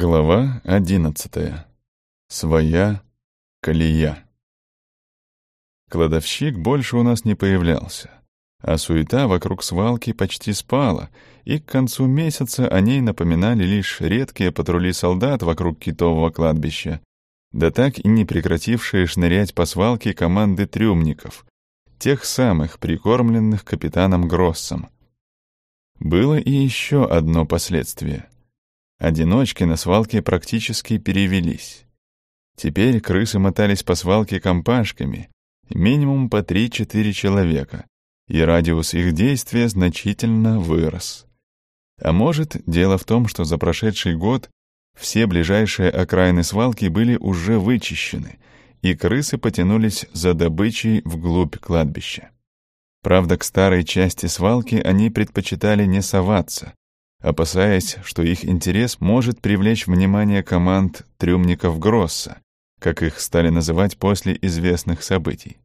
Глава одиннадцатая. Своя колея. Кладовщик больше у нас не появлялся, а суета вокруг свалки почти спала, и к концу месяца о ней напоминали лишь редкие патрули солдат вокруг китового кладбища, да так и не прекратившие шнырять по свалке команды трюмников, тех самых, прикормленных капитаном Гроссом. Было и еще одно последствие — Одиночки на свалке практически перевелись. Теперь крысы мотались по свалке компашками, минимум по 3-4 человека, и радиус их действия значительно вырос. А может, дело в том, что за прошедший год все ближайшие окраины свалки были уже вычищены, и крысы потянулись за добычей вглубь кладбища. Правда, к старой части свалки они предпочитали не соваться, опасаясь, что их интерес может привлечь внимание команд трюмников Гросса, как их стали называть после известных событий.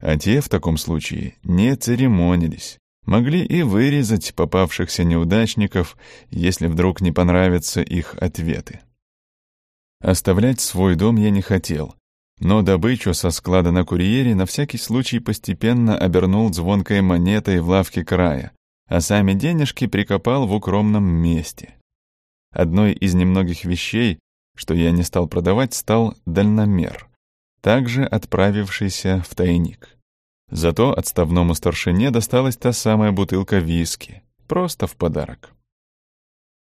А те в таком случае не церемонились, могли и вырезать попавшихся неудачников, если вдруг не понравятся их ответы. Оставлять свой дом я не хотел, но добычу со склада на курьере на всякий случай постепенно обернул звонкой монетой в лавке края, а сами денежки прикопал в укромном месте. Одной из немногих вещей, что я не стал продавать, стал дальномер, также отправившийся в тайник. Зато отставному старшине досталась та самая бутылка виски, просто в подарок.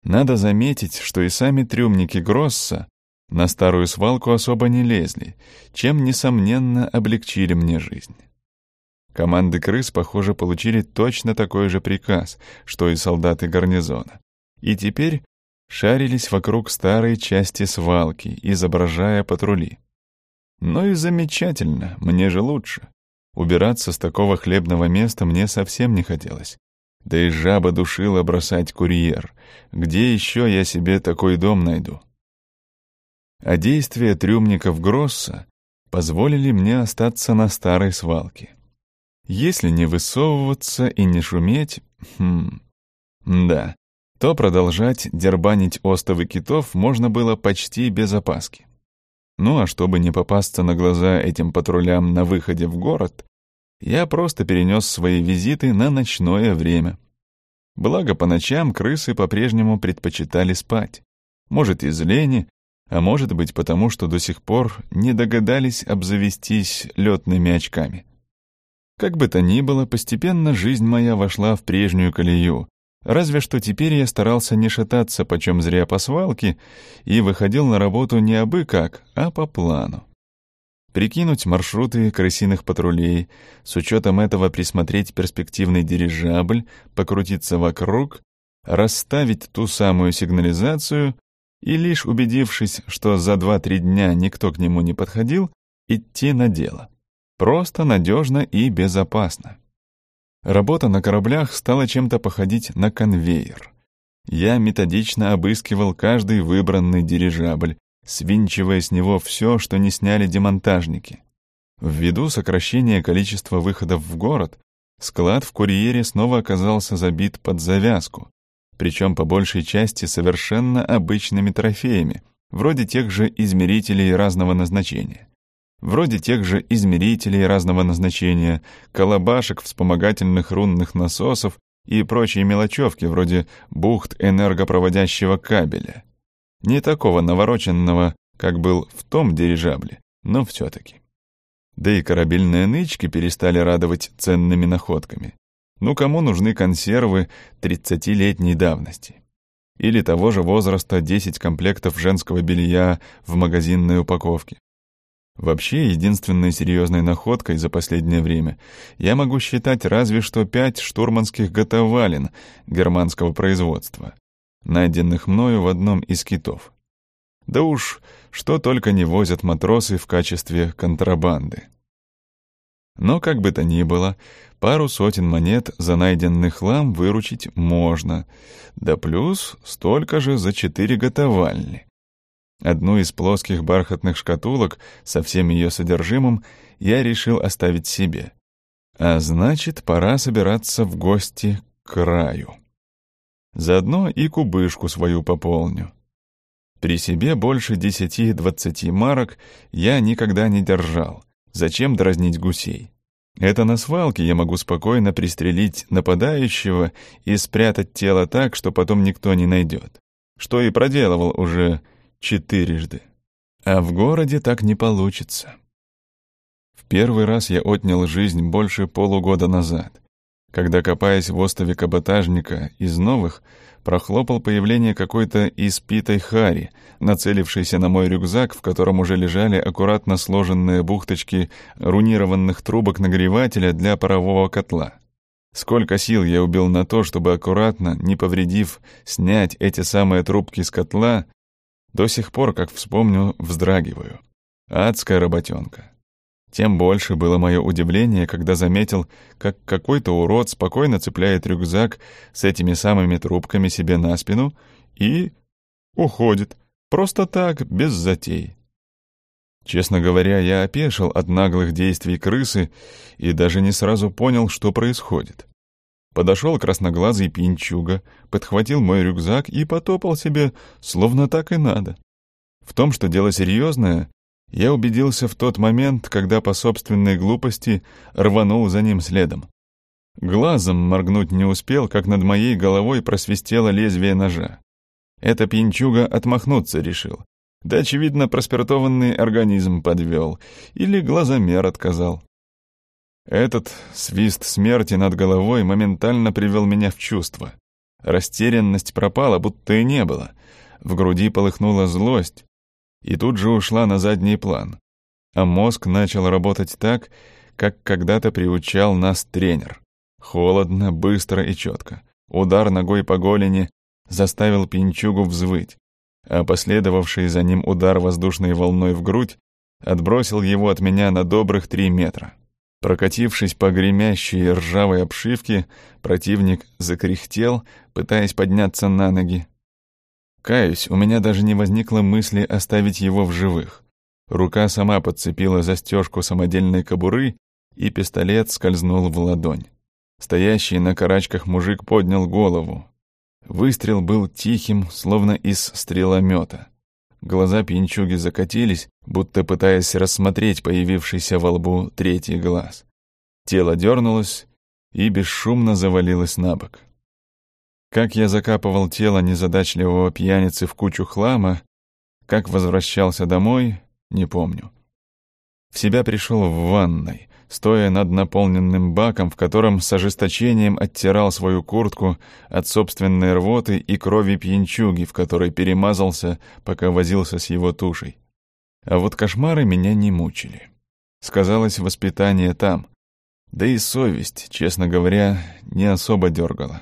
Надо заметить, что и сами трюмники Гросса на старую свалку особо не лезли, чем, несомненно, облегчили мне жизнь. Команды крыс, похоже, получили точно такой же приказ, что и солдаты гарнизона. И теперь шарились вокруг старой части свалки, изображая патрули. Ну и замечательно, мне же лучше. Убираться с такого хлебного места мне совсем не хотелось. Да и жаба душила бросать курьер. Где еще я себе такой дом найду? А действия трюмников Гросса позволили мне остаться на старой свалке. Если не высовываться и не шуметь, хм, да, то продолжать дербанить остовы китов можно было почти без опаски. Ну а чтобы не попасться на глаза этим патрулям на выходе в город, я просто перенес свои визиты на ночное время. Благо, по ночам крысы по-прежнему предпочитали спать. Может, из лени, а может быть, потому что до сих пор не догадались обзавестись летными очками. Как бы то ни было, постепенно жизнь моя вошла в прежнюю колею, разве что теперь я старался не шататься почем зря по свалке и выходил на работу не абы как, а по плану. Прикинуть маршруты крысиных патрулей, с учетом этого присмотреть перспективный дирижабль, покрутиться вокруг, расставить ту самую сигнализацию и, лишь убедившись, что за два-три дня никто к нему не подходил, идти на дело. Просто, надежно и безопасно. Работа на кораблях стала чем-то походить на конвейер. Я методично обыскивал каждый выбранный дирижабль, свинчивая с него все, что не сняли демонтажники. Ввиду сокращения количества выходов в город, склад в курьере снова оказался забит под завязку, причем по большей части совершенно обычными трофеями, вроде тех же измерителей разного назначения вроде тех же измерителей разного назначения, колобашек, вспомогательных рунных насосов и прочей мелочевки, вроде бухт энергопроводящего кабеля. Не такого навороченного, как был в том дирижабле, но все-таки. Да и корабельные нычки перестали радовать ценными находками. Ну кому нужны консервы 30-летней давности? Или того же возраста 10 комплектов женского белья в магазинной упаковке? Вообще, единственной серьезной находкой за последнее время я могу считать разве что пять штурманских готовалин германского производства, найденных мною в одном из китов. Да уж, что только не возят матросы в качестве контрабанды. Но, как бы то ни было, пару сотен монет за найденный хлам выручить можно, да плюс столько же за четыре готовальни. Одну из плоских бархатных шкатулок со всем ее содержимым я решил оставить себе. А значит, пора собираться в гости к краю. Заодно и кубышку свою пополню. При себе больше десяти-двадцати марок я никогда не держал. Зачем дразнить гусей? Это на свалке я могу спокойно пристрелить нападающего и спрятать тело так, что потом никто не найдет. Что и проделывал уже четырежды. А в городе так не получится. В первый раз я отнял жизнь больше полугода назад, когда, копаясь в остове каботажника из новых, прохлопал появление какой-то испитой хари, нацелившейся на мой рюкзак, в котором уже лежали аккуратно сложенные бухточки рунированных трубок нагревателя для парового котла. Сколько сил я убил на то, чтобы аккуратно, не повредив, снять эти самые трубки с котла, до сих пор, как вспомню, вздрагиваю. Адская работенка. Тем больше было мое удивление, когда заметил, как какой-то урод спокойно цепляет рюкзак с этими самыми трубками себе на спину и уходит. Просто так, без затей. Честно говоря, я опешил от наглых действий крысы и даже не сразу понял, что происходит. Подошел красноглазый пинчуга, подхватил мой рюкзак и потопал себе, словно так и надо. В том, что дело серьезное, я убедился в тот момент, когда по собственной глупости рванул за ним следом. Глазом моргнуть не успел, как над моей головой просвистело лезвие ножа. Это пинчуга отмахнуться решил. Да, очевидно, проспиртованный организм подвел. Или глазомер отказал. Этот свист смерти над головой моментально привел меня в чувство. Растерянность пропала, будто и не было. В груди полыхнула злость, и тут же ушла на задний план. А мозг начал работать так, как когда-то приучал нас тренер. Холодно, быстро и четко. Удар ногой по голени заставил пинчугу взвыть, а последовавший за ним удар воздушной волной в грудь отбросил его от меня на добрых три метра. Прокатившись по гремящей ржавой обшивке, противник закряхтел, пытаясь подняться на ноги, Каюсь, у меня даже не возникло мысли оставить его в живых. Рука сама подцепила застежку самодельной кобуры, и пистолет скользнул в ладонь. Стоящий на карачках мужик поднял голову. Выстрел был тихим, словно из стреломета. Глаза пинчуги закатились, будто пытаясь рассмотреть появившийся во лбу третий глаз. Тело дернулось и бесшумно завалилось на бок. Как я закапывал тело незадачливого пьяницы в кучу хлама, как возвращался домой, не помню. В себя пришел в ванной, стоя над наполненным баком, в котором с ожесточением оттирал свою куртку от собственной рвоты и крови пьянчуги, в которой перемазался, пока возился с его тушей. А вот кошмары меня не мучили. Сказалось воспитание там. Да и совесть, честно говоря, не особо дергала.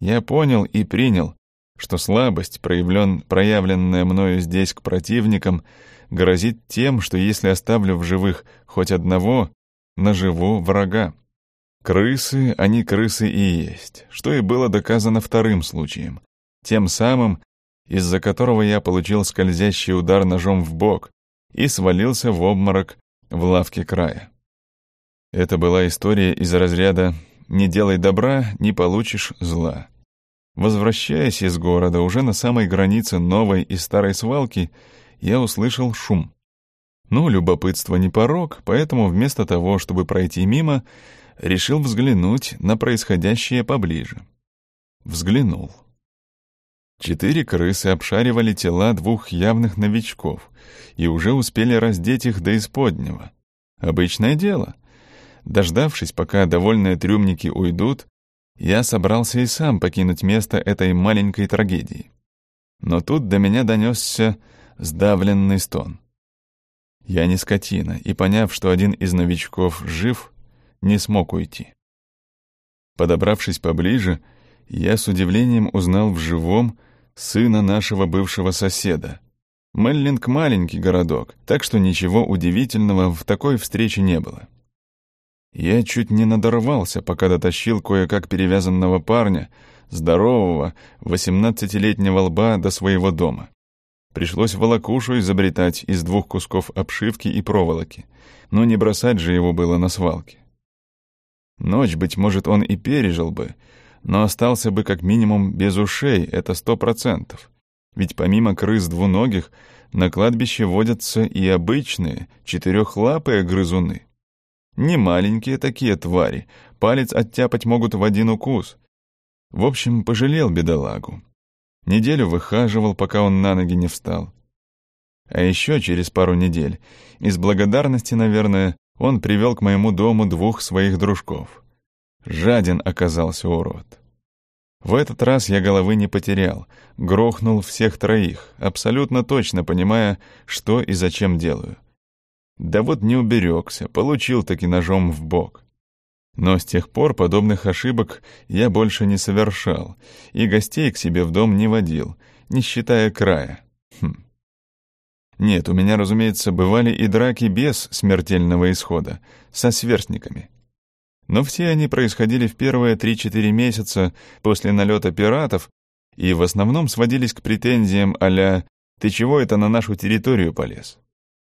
Я понял и принял, что слабость, проявлен, проявленная мною здесь к противникам, грозит тем, что если оставлю в живых хоть одного, наживу врага. Крысы, они крысы и есть, что и было доказано вторым случаем, тем самым, из-за которого я получил скользящий удар ножом в бок и свалился в обморок в лавке края. Это была история из разряда не делай добра, не получишь зла. Возвращаясь из города, уже на самой границе новой и старой свалки, я услышал шум. Ну, любопытство не порог, поэтому вместо того, чтобы пройти мимо, решил взглянуть на происходящее поближе. Взглянул. Четыре крысы обшаривали тела двух явных новичков и уже успели раздеть их до исподнего. Обычное дело — Дождавшись, пока довольные трюмники уйдут, я собрался и сам покинуть место этой маленькой трагедии. Но тут до меня донесся сдавленный стон. Я не скотина, и, поняв, что один из новичков жив, не смог уйти. Подобравшись поближе, я с удивлением узнал в живом сына нашего бывшего соседа. Меллинг — маленький городок, так что ничего удивительного в такой встрече не было. Я чуть не надорвался, пока дотащил кое-как перевязанного парня, здорового, восемнадцатилетнего лба до своего дома. Пришлось волокушу изобретать из двух кусков обшивки и проволоки, но не бросать же его было на свалке. Ночь, быть может, он и пережил бы, но остался бы как минимум без ушей, это сто процентов. Ведь помимо крыс двуногих на кладбище водятся и обычные четырехлапые грызуны. Не маленькие такие твари, палец оттяпать могут в один укус. В общем, пожалел бедолагу. Неделю выхаживал, пока он на ноги не встал. А еще через пару недель, из благодарности, наверное, он привел к моему дому двух своих дружков. Жаден оказался урод. В этот раз я головы не потерял, грохнул всех троих, абсолютно точно понимая, что и зачем делаю. Да вот не уберегся, получил таки ножом в бок. Но с тех пор подобных ошибок я больше не совершал и гостей к себе в дом не водил, не считая края. Хм. Нет, у меня, разумеется, бывали и драки без смертельного исхода, со сверстниками. Но все они происходили в первые 3-4 месяца после налета пиратов и в основном сводились к претензиям а «ты чего это на нашу территорию полез?».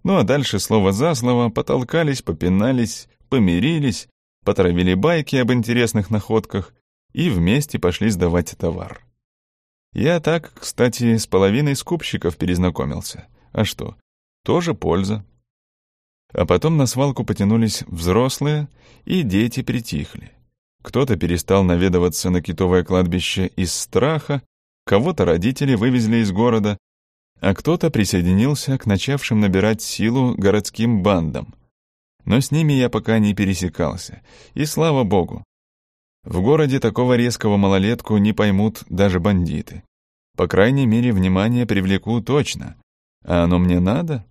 Ну а дальше слово за слово потолкались, попинались, помирились, потравили байки об интересных находках и вместе пошли сдавать товар. Я так, кстати, с половиной скупщиков перезнакомился. А что? Тоже польза. А потом на свалку потянулись взрослые, и дети притихли. Кто-то перестал наведываться на китовое кладбище из страха, кого-то родители вывезли из города, а кто-то присоединился к начавшим набирать силу городским бандам. Но с ними я пока не пересекался, и слава богу. В городе такого резкого малолетку не поймут даже бандиты. По крайней мере, внимание привлеку точно. А оно мне надо?